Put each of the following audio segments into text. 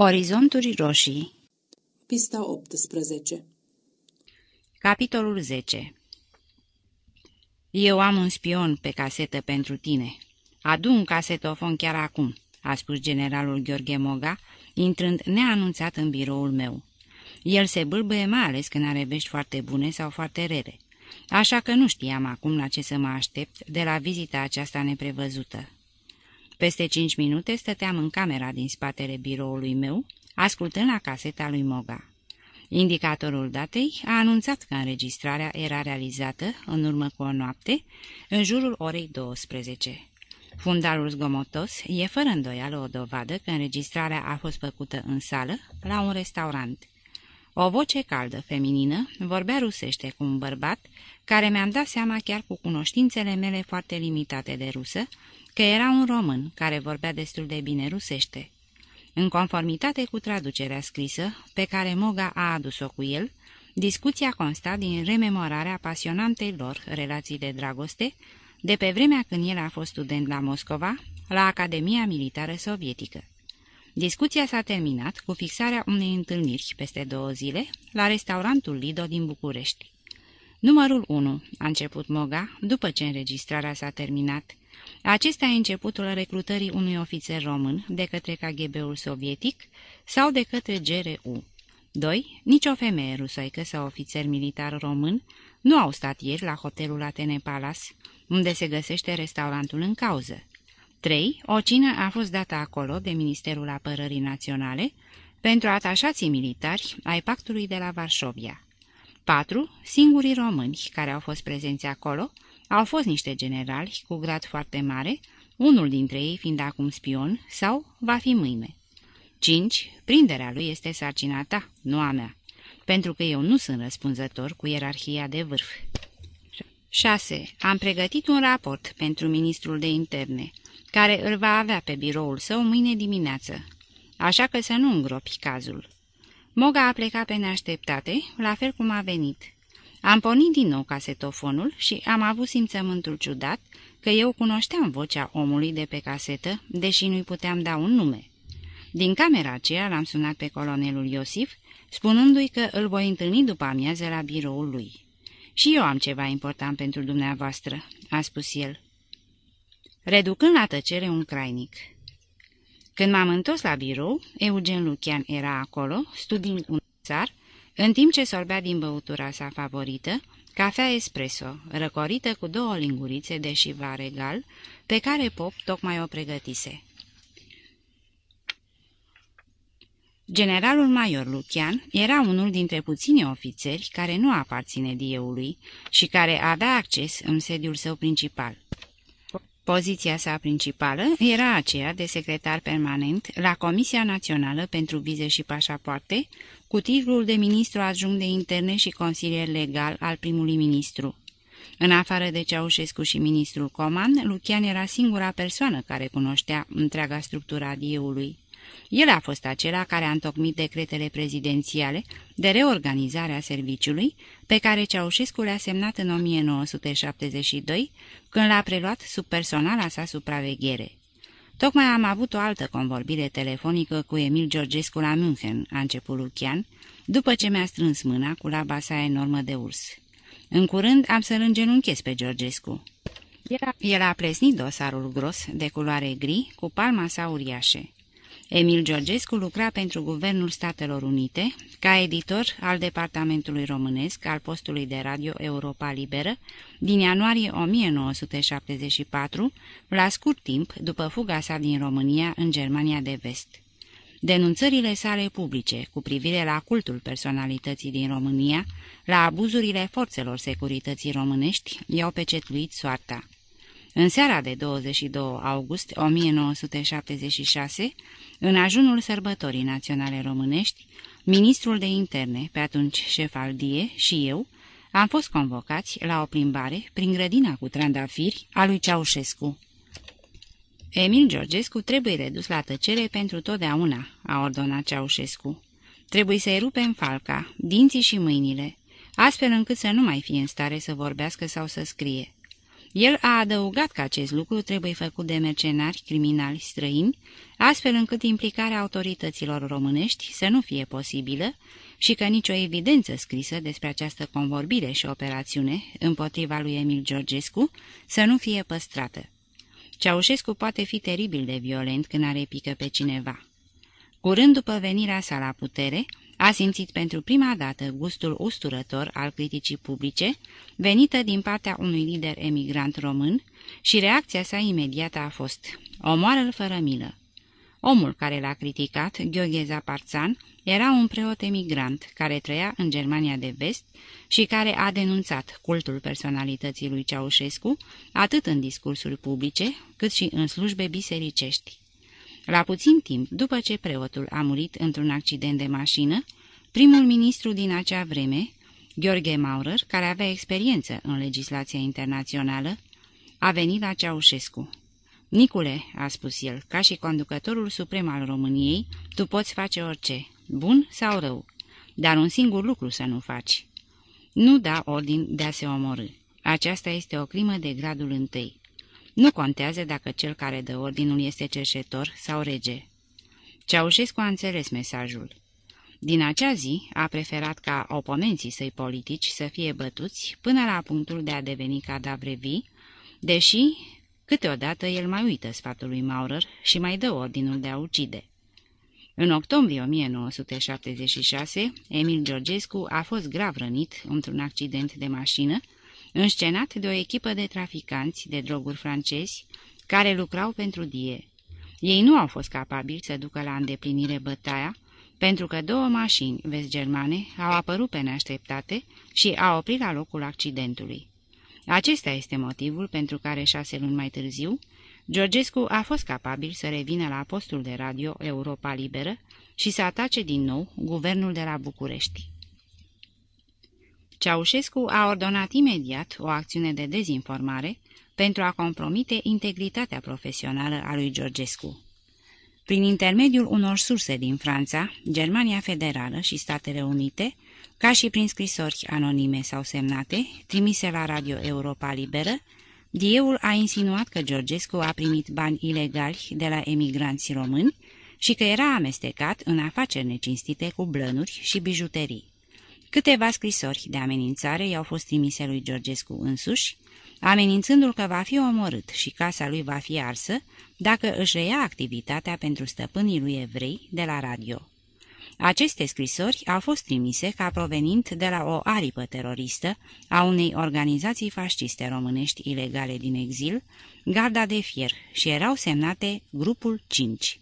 Orizonturi roșii Pista 18 Capitolul 10 Eu am un spion pe casetă pentru tine. Adu un casetofon chiar acum, a spus generalul Gheorghe Moga, intrând neanunțat în biroul meu. El se bâlbâie mai ales când are vești foarte bune sau foarte rele, așa că nu știam acum la ce să mă aștept de la vizita aceasta neprevăzută. Peste cinci minute stăteam în camera din spatele biroului meu, ascultând la caseta lui Moga. Indicatorul datei a anunțat că înregistrarea era realizată, în urmă cu o noapte, în jurul orei 12. Fundalul zgomotos e fără îndoială o dovadă că înregistrarea a fost făcută în sală, la un restaurant. O voce caldă, feminină, vorbea rusește cu un bărbat, care mi-am dat seama chiar cu cunoștințele mele foarte limitate de rusă, că era un român care vorbea destul de bine rusește. În conformitate cu traducerea scrisă, pe care Moga a adus-o cu el, discuția consta din rememorarea pasionantei lor relații de dragoste, de pe vremea când el a fost student la Moscova, la Academia Militară Sovietică. Discuția s-a terminat cu fixarea unei întâlniri peste două zile la restaurantul Lido din București. Numărul 1, a început Moga, după ce înregistrarea s-a terminat, acesta e începutul recrutării unui ofițer român de către KGB-ul sovietic sau de către GRU. 2. Nicio femeie rusoică sau ofițer militar român nu au stat ieri la hotelul Atene Palace, unde se găsește restaurantul în cauză. 3. O cină a fost dată acolo de Ministerul Apărării Naționale pentru atașații militari ai pactului de la Varșovia. 4. Singurii români care au fost prezenți acolo au fost niște generali cu grad foarte mare, unul dintre ei fiind acum spion sau va fi mâine. 5. Prinderea lui este sarcina ta, nu a mea, pentru că eu nu sunt răspunzător cu ierarhia de vârf. 6. Am pregătit un raport pentru ministrul de interne, care îl va avea pe biroul său mâine dimineață, așa că să nu îngropi cazul. Moga a plecat pe neașteptate, la fel cum a venit. Am pornit din nou casetofonul și am avut simțământul ciudat că eu cunoșteam vocea omului de pe casetă, deși nu-i puteam da un nume. Din camera aceea l-am sunat pe colonelul Iosif, spunându-i că îl voi întâlni după amiază la biroul lui. Și eu am ceva important pentru dumneavoastră," a spus el. Reducând la tăcere un crainic. Când m-am întors la birou, Eugen Lucian era acolo, studiind un țar, în timp ce sorbea din băutura sa favorită, cafea espresso, răcorită cu două lingurițe de șiva regal, pe care Pop tocmai o pregătise. Generalul major Lucian era unul dintre puțini ofițeri care nu aparține dieului și care avea acces în sediul său principal. Poziția sa principală era aceea de secretar permanent la Comisia Națională pentru Vize și Pașapoarte, cu titlul de ministru adjunct de interne și consilier legal al primului ministru. În afară de Ceaușescu și ministrul Coman, Lucian era singura persoană care cunoștea întreaga structura dieului. El a fost acela care a întocmit decretele prezidențiale de reorganizare a serviciului, pe care Ceaușescu le-a semnat în 1972, când l-a preluat sub personala sa supraveghere. Tocmai am avut o altă convorbire telefonică cu Emil Georgescu la München, a început Lucian, după ce mi-a strâns mâna cu laba sa enormă de urs. În curând am să-l îngenunchez pe Georgescu. El a plesnit dosarul gros, de culoare gri, cu palma sa uriașe. Emil Georgescu lucra pentru Guvernul Statelor Unite ca editor al Departamentului Românesc al postului de radio Europa Liberă din ianuarie 1974, la scurt timp după fuga sa din România în Germania de Vest. Denunțările sale publice cu privire la cultul personalității din România, la abuzurile forțelor securității românești, i-au pecetluit soarta. În seara de 22 august 1976, în ajunul sărbătorii naționale românești, ministrul de interne, pe atunci șef al DIE, și eu, am fost convocați la o plimbare prin grădina cu trandafiri a lui Ceaușescu. Emil Georgescu trebuie redus la tăcere pentru totdeauna, a ordonat Ceaușescu. Trebuie să-i rupem falca, dinții și mâinile, astfel încât să nu mai fie în stare să vorbească sau să scrie. El a adăugat că acest lucru trebuie făcut de mercenari criminali străini, astfel încât implicarea autorităților românești să nu fie posibilă și că nicio evidență scrisă despre această convorbire și operațiune împotriva lui Emil Georgescu să nu fie păstrată. Ceaușescu poate fi teribil de violent când are pică pe cineva. Curând după venirea sa la putere, a simțit pentru prima dată gustul usturător al criticii publice, venită din partea unui lider emigrant român, și reacția sa imediată a fost omoară-l fără milă. Omul care l-a criticat, Gheorghe Zaparțan, era un preot emigrant care trăia în Germania de vest și care a denunțat cultul personalității lui Ceaușescu atât în discursuri publice cât și în slujbe bisericești. La puțin timp după ce preotul a murit într-un accident de mașină, primul ministru din acea vreme, Gheorghe Maurer, care avea experiență în legislația internațională, a venit la Ceaușescu. Nicule, a spus el, ca și conducătorul suprem al României, tu poți face orice, bun sau rău, dar un singur lucru să nu faci. Nu da ordin de a se omorâ. Aceasta este o crimă de gradul întâi. Nu contează dacă cel care dă ordinul este cerșetor sau rege. Ceaușescu a înțeles mesajul. Din acea zi a preferat ca oponenții săi politici să fie bătuți până la punctul de a deveni cadavre vii, deși câteodată el mai uită sfatul lui Maurer și mai dă ordinul de a ucide. În octombrie 1976, Emil Georgescu a fost grav rănit într-un accident de mașină, înscenat de o echipă de traficanți de droguri francezi care lucrau pentru Die. Ei nu au fost capabili să ducă la îndeplinire bătaia, pentru că două mașini vest-germane au apărut pe neașteptate și au oprit la locul accidentului. Acesta este motivul pentru care șase luni mai târziu, Georgescu a fost capabil să revină la postul de radio Europa Liberă și să atace din nou guvernul de la București. Ceaușescu a ordonat imediat o acțiune de dezinformare pentru a compromite integritatea profesională a lui Georgescu. Prin intermediul unor surse din Franța, Germania Federală și Statele Unite, ca și prin scrisori anonime sau semnate, trimise la Radio Europa Liberă, Dieul a insinuat că Georgescu a primit bani ilegali de la emigranți români și că era amestecat în afaceri necinstite cu blănuri și bijuterii. Câteva scrisori de amenințare i-au fost trimise lui Georgescu însuși, amenințându-l că va fi omorât și casa lui va fi arsă dacă își reia activitatea pentru stăpânii lui evrei de la radio. Aceste scrisori au fost trimise ca provenind de la o aripă teroristă a unei organizații fasciste românești ilegale din exil, Garda de Fier, și erau semnate Grupul 5.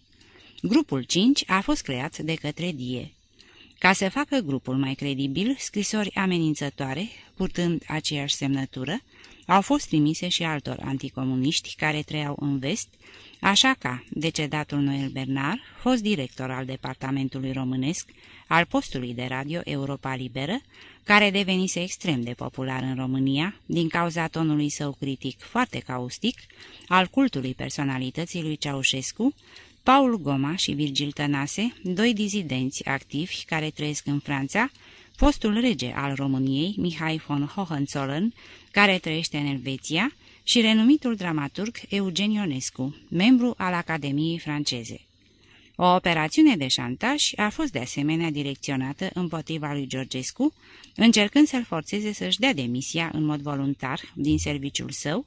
Grupul 5 a fost creat de către Die. Ca să facă grupul mai credibil, scrisori amenințătoare, purtând aceeași semnătură, au fost trimise și altor anticomuniști care trăiau în vest, așa ca decedatul Noel Bernard, fost director al departamentului românesc al postului de radio Europa Liberă, care devenise extrem de popular în România din cauza tonului său critic foarte caustic al cultului personalității lui Ceaușescu, Paul Goma și Virgil Tănase, doi dizidenți activi care trăiesc în Franța, fostul rege al României, Mihai von Hohenzollern, care trăiește în Elveția, și renumitul dramaturg Eugen Ionescu, membru al Academiei franceze. O operațiune de șantaj a fost de asemenea direcționată împotriva lui Georgescu, încercând să-l forțeze să-și dea demisia în mod voluntar din serviciul său,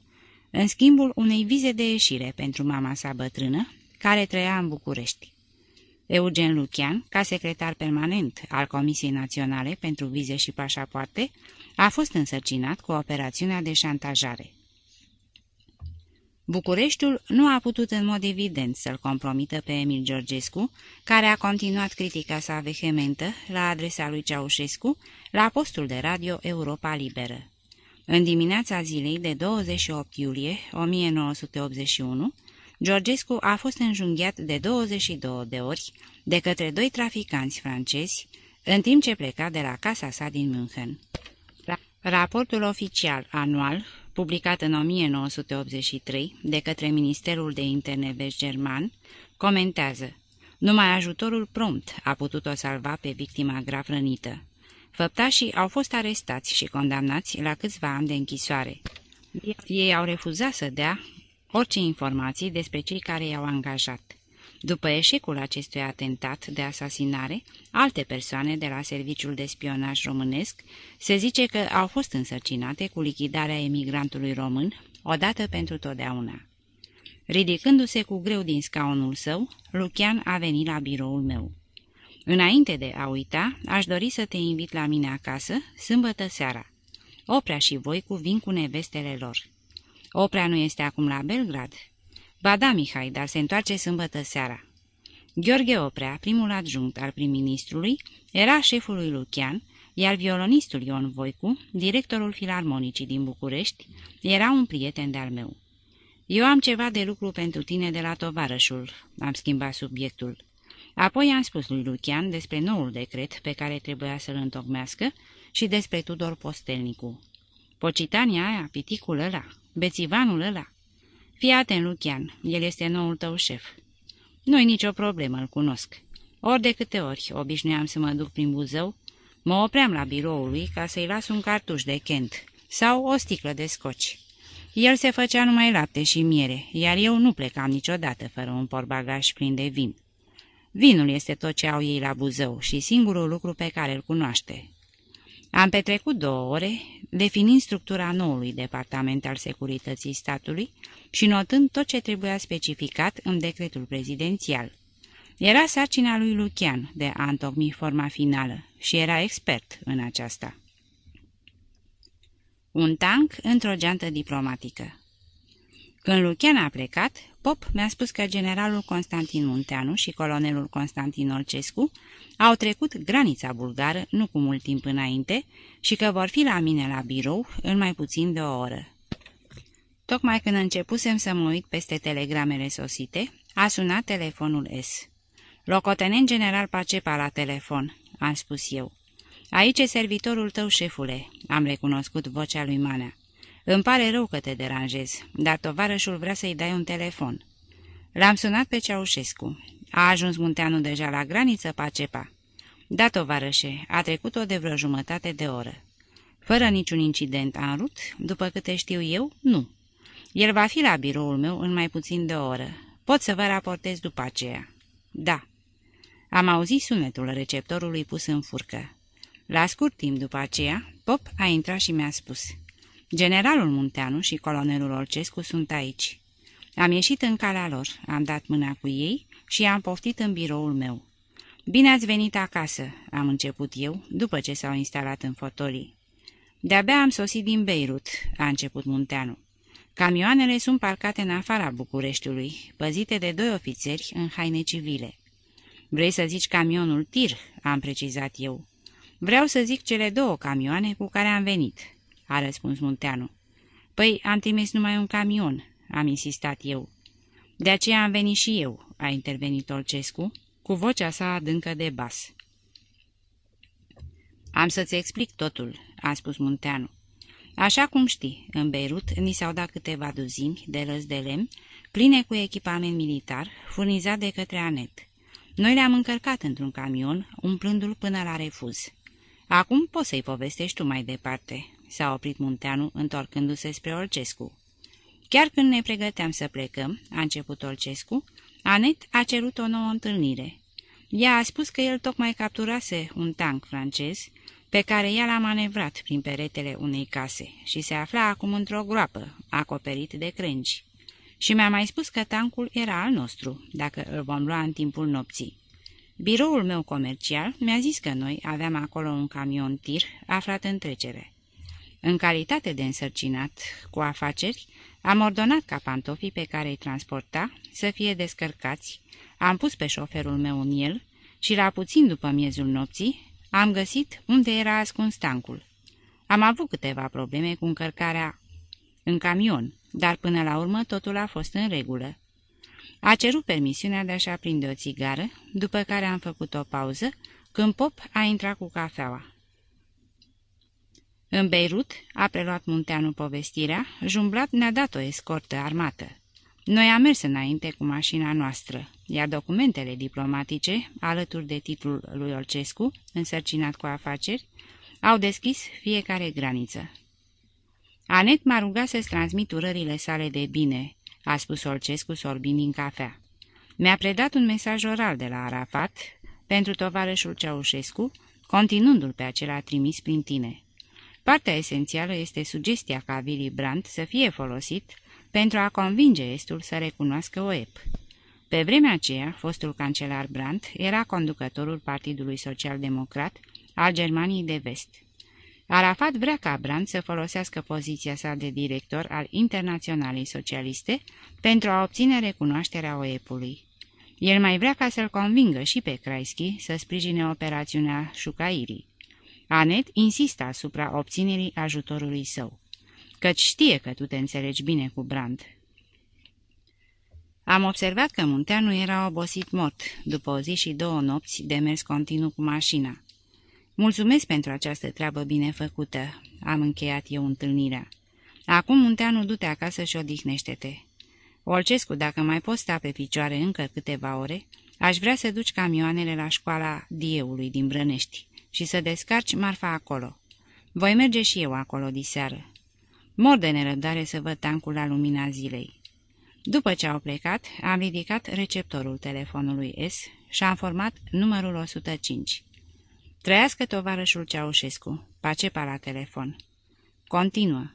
în schimbul unei vize de ieșire pentru mama sa bătrână, care trăia în București. Eugen Lucian, ca secretar permanent al Comisiei Naționale pentru Vize și Pașapoarte, a fost însărcinat cu operațiunea de șantajare. Bucureștiul nu a putut în mod evident să-l compromită pe Emil Georgescu, care a continuat critica sa vehementă la adresa lui Ceaușescu la postul de radio Europa Liberă. În dimineața zilei de 28 iulie 1981, Georgescu a fost înjunghiat de 22 de ori de către doi traficanți francezi, în timp ce pleca de la casa sa din München. Raportul oficial anual, publicat în 1983 de către Ministerul de Interne Vest-German, comentează Numai ajutorul prompt a putut-o salva pe victima grav rănită. Făptașii au fost arestați și condamnați la câțiva ani de închisoare. Ei au refuzat să dea orice informații despre cei care i-au angajat. După eșecul acestui atentat de asasinare, alte persoane de la Serviciul de Spionaj Românesc se zice că au fost însărcinate cu lichidarea emigrantului român, odată pentru totdeauna. Ridicându-se cu greu din scaunul său, Lucian a venit la biroul meu. Înainte de a uita, aș dori să te invit la mine acasă, sâmbătă seara. Oprea și voi cu vin cu nevestele lor. Oprea nu este acum la Belgrad? Ba da, Mihai, dar se întoarce sâmbătă seara. Gheorghe Oprea, primul adjunct al prim-ministrului, era șeful lui Lucian, iar violonistul Ion Voicu, directorul filarmonicii din București, era un prieten de-al meu. Eu am ceva de lucru pentru tine de la tovarășul, am schimbat subiectul. Apoi am spus lui Lucian despre noul decret pe care trebuia să-l întocmească și despre Tudor Postelnicu. Pocitania aia, piticul ăla, bețivanul ăla. Fii atent, Lucian, el este noul tău șef. Nu-i nicio problemă, îl cunosc. Ori de câte ori obișnuiam să mă duc prin Buzău, mă opream la biroul lui ca să-i las un cartuș de Kent sau o sticlă de scoci. El se făcea numai lapte și miere, iar eu nu plecam niciodată fără un porbagaj plin de vin. Vinul este tot ce au ei la Buzău și singurul lucru pe care îl cunoaște. Am petrecut două ore definind structura noului departament al securității statului și notând tot ce trebuia specificat în decretul prezidențial. Era sarcina lui Lucian de a întocmi forma finală și era expert în aceasta. Un tank într-o geantă diplomatică Când Lucian a plecat, Pop mi-a spus că generalul Constantin Munteanu și colonelul Constantin Olcescu au trecut granița bulgară nu cu mult timp înainte și că vor fi la mine la birou în mai puțin de o oră. Tocmai când începusem să mă uit peste telegramele sosite, a sunat telefonul S. Locotenent general Pacepa la telefon, am spus eu. Aici e servitorul tău, șefule, am recunoscut vocea lui Manea. Îmi pare rău că te deranjez, dar tovarășul vrea să-i dai un telefon. L-am sunat pe Ceaușescu. A ajuns Munteanu deja la graniță, Pacepa. Da, tovarășe, a trecut-o de vreo jumătate de oră. Fără niciun incident în rut, după câte știu eu, nu. El va fi la biroul meu în mai puțin de o oră. Pot să vă raportez după aceea. Da. Am auzit sunetul receptorului pus în furcă. La scurt timp după aceea, Pop a intrat și mi-a spus – Generalul Munteanu și colonelul Olcescu sunt aici. Am ieșit în calea lor, am dat mâna cu ei și am poftit în biroul meu. Bine ați venit acasă, am început eu, după ce s-au instalat în fotolii. De-abia am sosit din Beirut, a început Munteanu. Camioanele sunt parcate în afara Bucureștiului, păzite de doi ofițeri în haine civile. Vrei să zici camionul tir, am precizat eu. Vreau să zic cele două camioane cu care am venit, a răspuns Munteanu. Păi, am trimis numai un camion, am insistat eu. De aceea am venit și eu, a intervenit Olcescu, cu vocea sa adâncă de bas. Am să-ți explic totul, a spus Munteanu. Așa cum știi, în Beirut ni s-au dat câteva duzini de răz de lemn, pline cu echipament militar, furnizat de către Anet. Noi le-am încărcat într-un camion, umplându-l până la refuz. Acum poți să-i povestești tu mai departe, s-a oprit Munteanu, întorcându-se spre Olcescu. Chiar când ne pregăteam să plecăm, a început Olcescu, Anet a cerut o nouă întâlnire. Ea a spus că el tocmai capturase un tank francez, pe care ea l-a manevrat prin peretele unei case și se afla acum într-o groapă, acoperit de crengi. Și mi-a mai spus că tancul era al nostru, dacă îl vom lua în timpul nopții. Biroul meu comercial mi-a zis că noi aveam acolo un camion tir aflat în trecere. În calitate de însărcinat cu afaceri, am ordonat ca pantofii pe care îi transporta să fie descărcați, am pus pe șoferul meu în el și la puțin după miezul nopții am găsit unde era ascuns tancul. Am avut câteva probleme cu încărcarea în camion, dar până la urmă totul a fost în regulă. A cerut permisiunea de a-și aprinde o țigară, după care am făcut o pauză, când Pop a intrat cu cafeaua. În Beirut, a preluat Munteanu povestirea, Jumblat ne-a dat o escortă armată. Noi am mers înainte cu mașina noastră, iar documentele diplomatice, alături de titlul lui Olcescu, însărcinat cu afaceri, au deschis fiecare graniță. Anet m-a rugat să-ți transmit urările sale de bine, a spus Olcescu sorbind din cafea. Mi-a predat un mesaj oral de la Arafat pentru tovarășul Ceaușescu, continuându-l pe acela trimis prin tine. Partea esențială este sugestia ca Willy Brandt să fie folosit pentru a convinge Estul să recunoască OEP. Pe vremea aceea, fostul cancelar Brandt era conducătorul Partidului Social Democrat al Germaniei de Vest. Arafat vrea ca Brandt să folosească poziția sa de director al Internaționalei Socialiste pentru a obține recunoașterea OEP-ului. El mai vrea ca să-l convingă și pe Kreisky să sprijine operațiunea Șucairii. Anet insistă asupra obținerii ajutorului său, căci știe că tu te înțelegi bine cu Brandt. Am observat că Munteanu era obosit mort, după o zi și două nopți de mers continuu cu mașina. Mulțumesc pentru această treabă bine făcută, am încheiat eu întâlnirea. Acum, Munteanu, du-te acasă și odihnește-te. Olcescu, dacă mai poți sta pe picioare încă câteva ore, aș vrea să duci camioanele la școala Dieului din Brănești și să descarci marfa acolo. Voi merge și eu acolo diseară. Mor de nerăbdare să văd tancul la lumina zilei. După ce au plecat, am ridicat receptorul telefonului S și am format numărul 105. Trăiască tovarășul Ceaușescu, Pacepa la telefon. Continuă.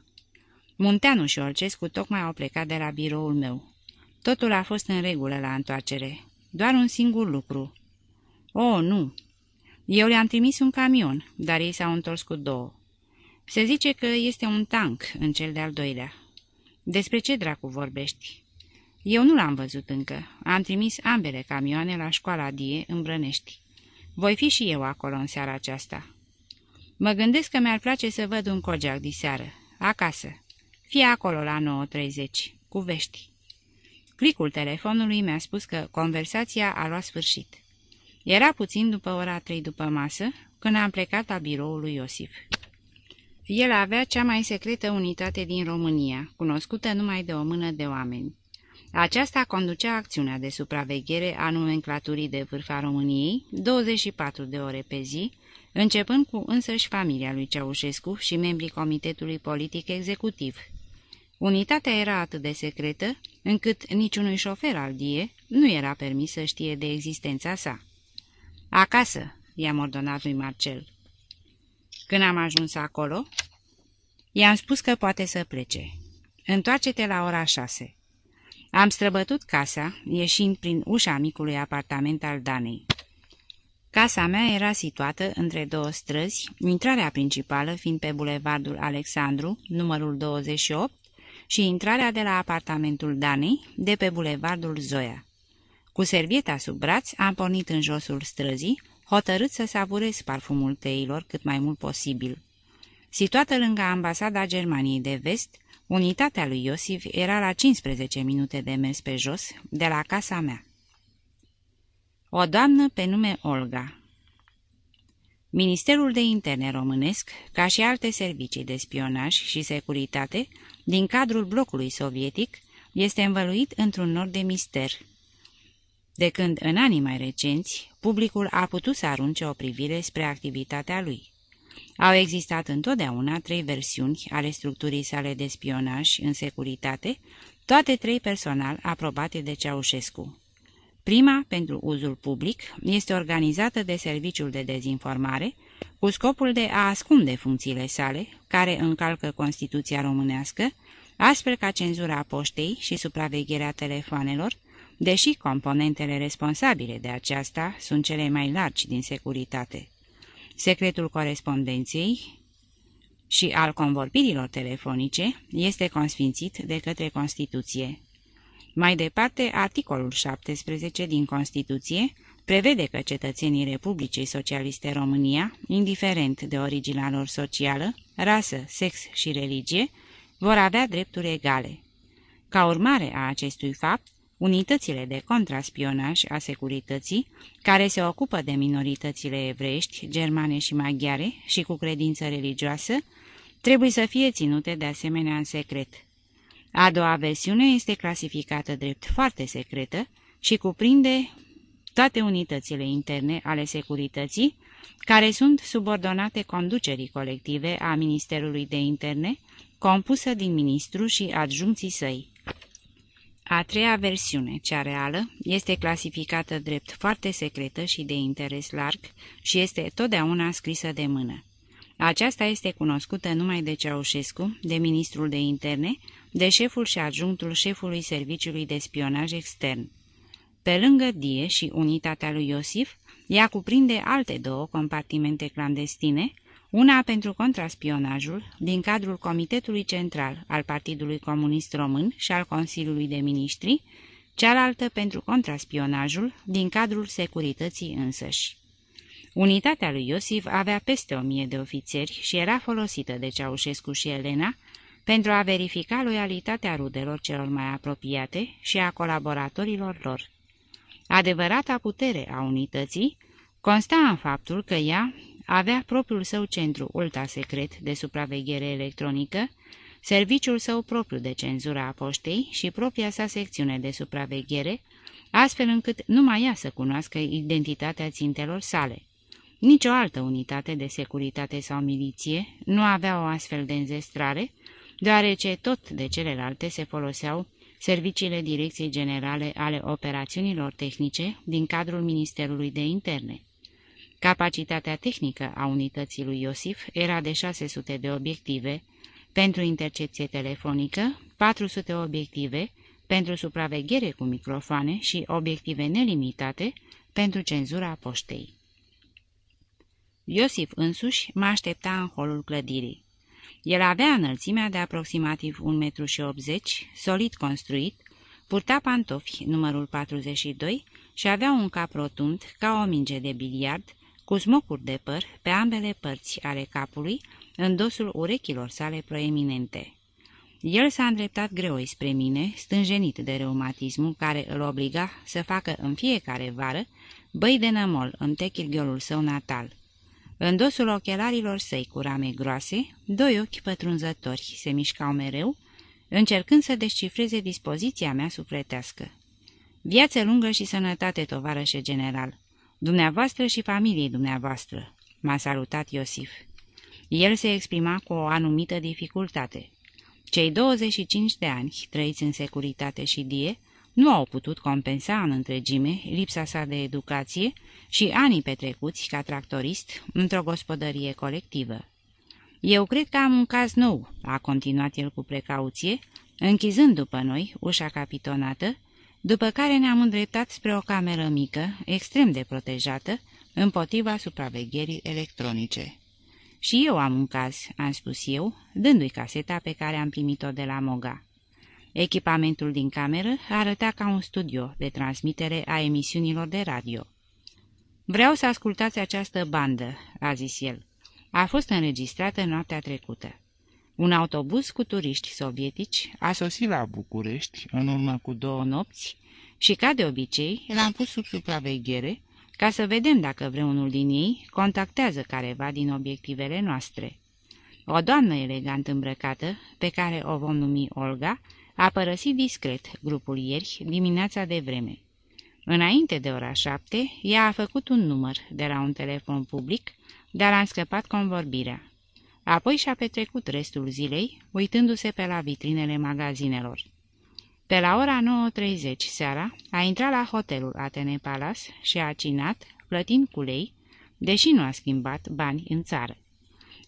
Munteanu și Olcescu tocmai au plecat de la biroul meu. Totul a fost în regulă la întoarcere. Doar un singur lucru. Oh, nu! Eu le-am trimis un camion, dar ei s-au întors cu două. Se zice că este un tank în cel de-al doilea. Despre ce dracu vorbești? Eu nu l-am văzut încă. Am trimis ambele camioane la școala Die în Brănești. Voi fi și eu acolo în seara aceasta. Mă gândesc că mi-ar place să văd un cogeac diseară, acasă. Fie acolo la 9.30, cu vești. Clicul telefonului mi-a spus că conversația a luat sfârșit. Era puțin după ora trei după masă, când am plecat la biroul lui Iosif. El avea cea mai secretă unitate din România, cunoscută numai de o mână de oameni. Aceasta conducea acțiunea de supraveghere a nomenclaturii de vârf a României 24 de ore pe zi, începând cu însăși familia lui Ceaușescu și membrii Comitetului Politic Executiv. Unitatea era atât de secretă, încât niciunui șofer al DIE nu era permis să știe de existența sa. Acasă, i-am ordonat lui Marcel. Când am ajuns acolo, i-am spus că poate să plece. Întoarce-te la ora șase. Am străbătut casa, ieșind prin ușa micului apartament al Danei. Casa mea era situată între două străzi, intrarea principală fiind pe bulevardul Alexandru, numărul 28, și intrarea de la apartamentul Danei, de pe bulevardul Zoia. Cu servieta sub braț am pornit în josul străzii, hotărât să savurez parfumul teilor cât mai mult posibil. Situată lângă ambasada Germaniei de vest, unitatea lui Iosif era la 15 minute de mers pe jos, de la casa mea. O doamnă pe nume Olga Ministerul de Interne românesc, ca și alte servicii de spionaj și securitate, din cadrul blocului sovietic, este învăluit într-un nor de mister – de când, în anii mai recenți, publicul a putut să arunce o privire spre activitatea lui. Au existat întotdeauna trei versiuni ale structurii sale de spionaj în securitate, toate trei personal aprobate de Ceaușescu. Prima, pentru uzul public, este organizată de Serviciul de Dezinformare, cu scopul de a ascunde funcțiile sale, care încalcă Constituția românească, astfel ca cenzura poștei și supravegherea telefoanelor, deși componentele responsabile de aceasta sunt cele mai largi din securitate. Secretul corespondenței și al convorbirilor telefonice este consfințit de către Constituție. Mai departe, articolul 17 din Constituție prevede că cetățenii Republicii Socialiste România, indiferent de originea lor socială, rasă, sex și religie, vor avea drepturi egale. Ca urmare a acestui fapt, Unitățile de contraspionaj a securității, care se ocupă de minoritățile evreiești, germane și maghiare și cu credință religioasă, trebuie să fie ținute de asemenea în secret. A doua versiune este clasificată drept foarte secretă și cuprinde toate unitățile interne ale securității, care sunt subordonate conducerii colective a Ministerului de Interne, compusă din ministru și adjuncții săi. A treia versiune, cea reală, este clasificată drept foarte secretă și de interes larg și este totdeauna scrisă de mână. Aceasta este cunoscută numai de Ceaușescu, de ministrul de interne, de șeful și adjunctul șefului Serviciului de Spionaj Extern. Pe lângă Die și unitatea lui Iosif, ea cuprinde alte două compartimente clandestine, una pentru contraspionajul din cadrul Comitetului Central al Partidului Comunist Român și al Consiliului de Ministri, cealaltă pentru contraspionajul din cadrul securității însăși. Unitatea lui Iosif avea peste o mie de ofițeri și era folosită de Ceaușescu și Elena pentru a verifica loialitatea rudelor celor mai apropiate și a colaboratorilor lor. Adevărata putere a unității consta în faptul că ea avea propriul său centru ultra-secret de supraveghere electronică, serviciul său propriu de cenzură a poștei și propria sa secțiune de supraveghere, astfel încât numai ea să cunoască identitatea țintelor sale. Nicio altă unitate de securitate sau miliție nu avea o astfel de înzestrare, deoarece tot de celelalte se foloseau serviciile Direcției Generale ale Operațiunilor Tehnice din cadrul Ministerului de Interne. Capacitatea tehnică a unității lui Iosif era de 600 de obiective pentru intercepție telefonică, 400 obiective pentru supraveghere cu microfoane și obiective nelimitate pentru cenzura poștei. Iosif însuși mă aștepta în holul clădirii. El avea înălțimea de aproximativ 1,80 m, solid construit, purta pantofi numărul 42 și avea un cap rotund ca o minge de biliard, cu smocuri de păr pe ambele părți ale capului, în dosul urechilor sale proeminente. El s-a îndreptat greoi spre mine, stânjenit de reumatismul care îl obliga să facă în fiecare vară băi de nămol în techirghiolul său natal. În dosul ochelarilor săi cu rame groase, doi ochi pătrunzători se mișcau mereu, încercând să descifreze dispoziția mea sufletească. Viață lungă și sănătate, tovarășe general! Dumneavoastră și familiei dumneavoastră!" m-a salutat Iosif. El se exprima cu o anumită dificultate. Cei 25 de ani trăiți în securitate și die nu au putut compensa în întregime lipsa sa de educație și anii petrecuți ca tractorist într-o gospodărie colectivă. Eu cred că am un caz nou," a continuat el cu precauție, închizând după noi ușa capitonată, după care ne-am îndreptat spre o cameră mică, extrem de protejată, împotriva supravegherii electronice. Și eu am un caz," am spus eu, dându-i caseta pe care am primit-o de la Moga. Echipamentul din cameră arăta ca un studio de transmitere a emisiunilor de radio. Vreau să ascultați această bandă," a zis el. A fost înregistrată noaptea trecută. Un autobuz cu turiști sovietici a sosit la București în urmă cu două nopți și, ca de obicei, l-am pus sub supraveghere ca să vedem dacă vreunul din ei contactează careva din obiectivele noastre. O doamnă elegant îmbrăcată, pe care o vom numi Olga, a părăsit discret grupul ierși, dimineața de vreme. Înainte de ora șapte, ea a făcut un număr de la un telefon public, dar a scăpat convorbirea. Apoi și-a petrecut restul zilei, uitându-se pe la vitrinele magazinelor. Pe la ora 9.30 seara, a intrat la hotelul Atene Palace și a cinat, plătind cu lei, deși nu a schimbat bani în țară.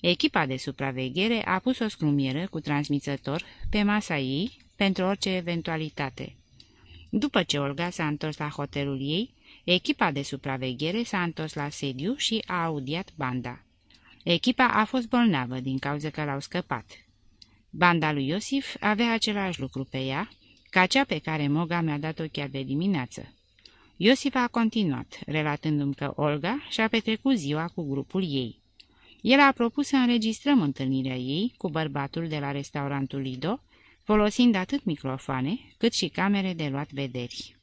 Echipa de supraveghere a pus o scrumieră cu transmițător pe masa ei pentru orice eventualitate. După ce Olga s-a întors la hotelul ei, echipa de supraveghere s-a întors la sediu și a audiat banda. Echipa a fost bolnavă din cauza că l-au scăpat. Banda lui Iosif avea același lucru pe ea, ca cea pe care Moga mi-a dat-o chiar de dimineață. Iosif a continuat, relatându-mi că Olga și-a petrecut ziua cu grupul ei. El a propus să înregistrăm întâlnirea ei cu bărbatul de la restaurantul Lido, folosind atât microfoane cât și camere de luat vederi.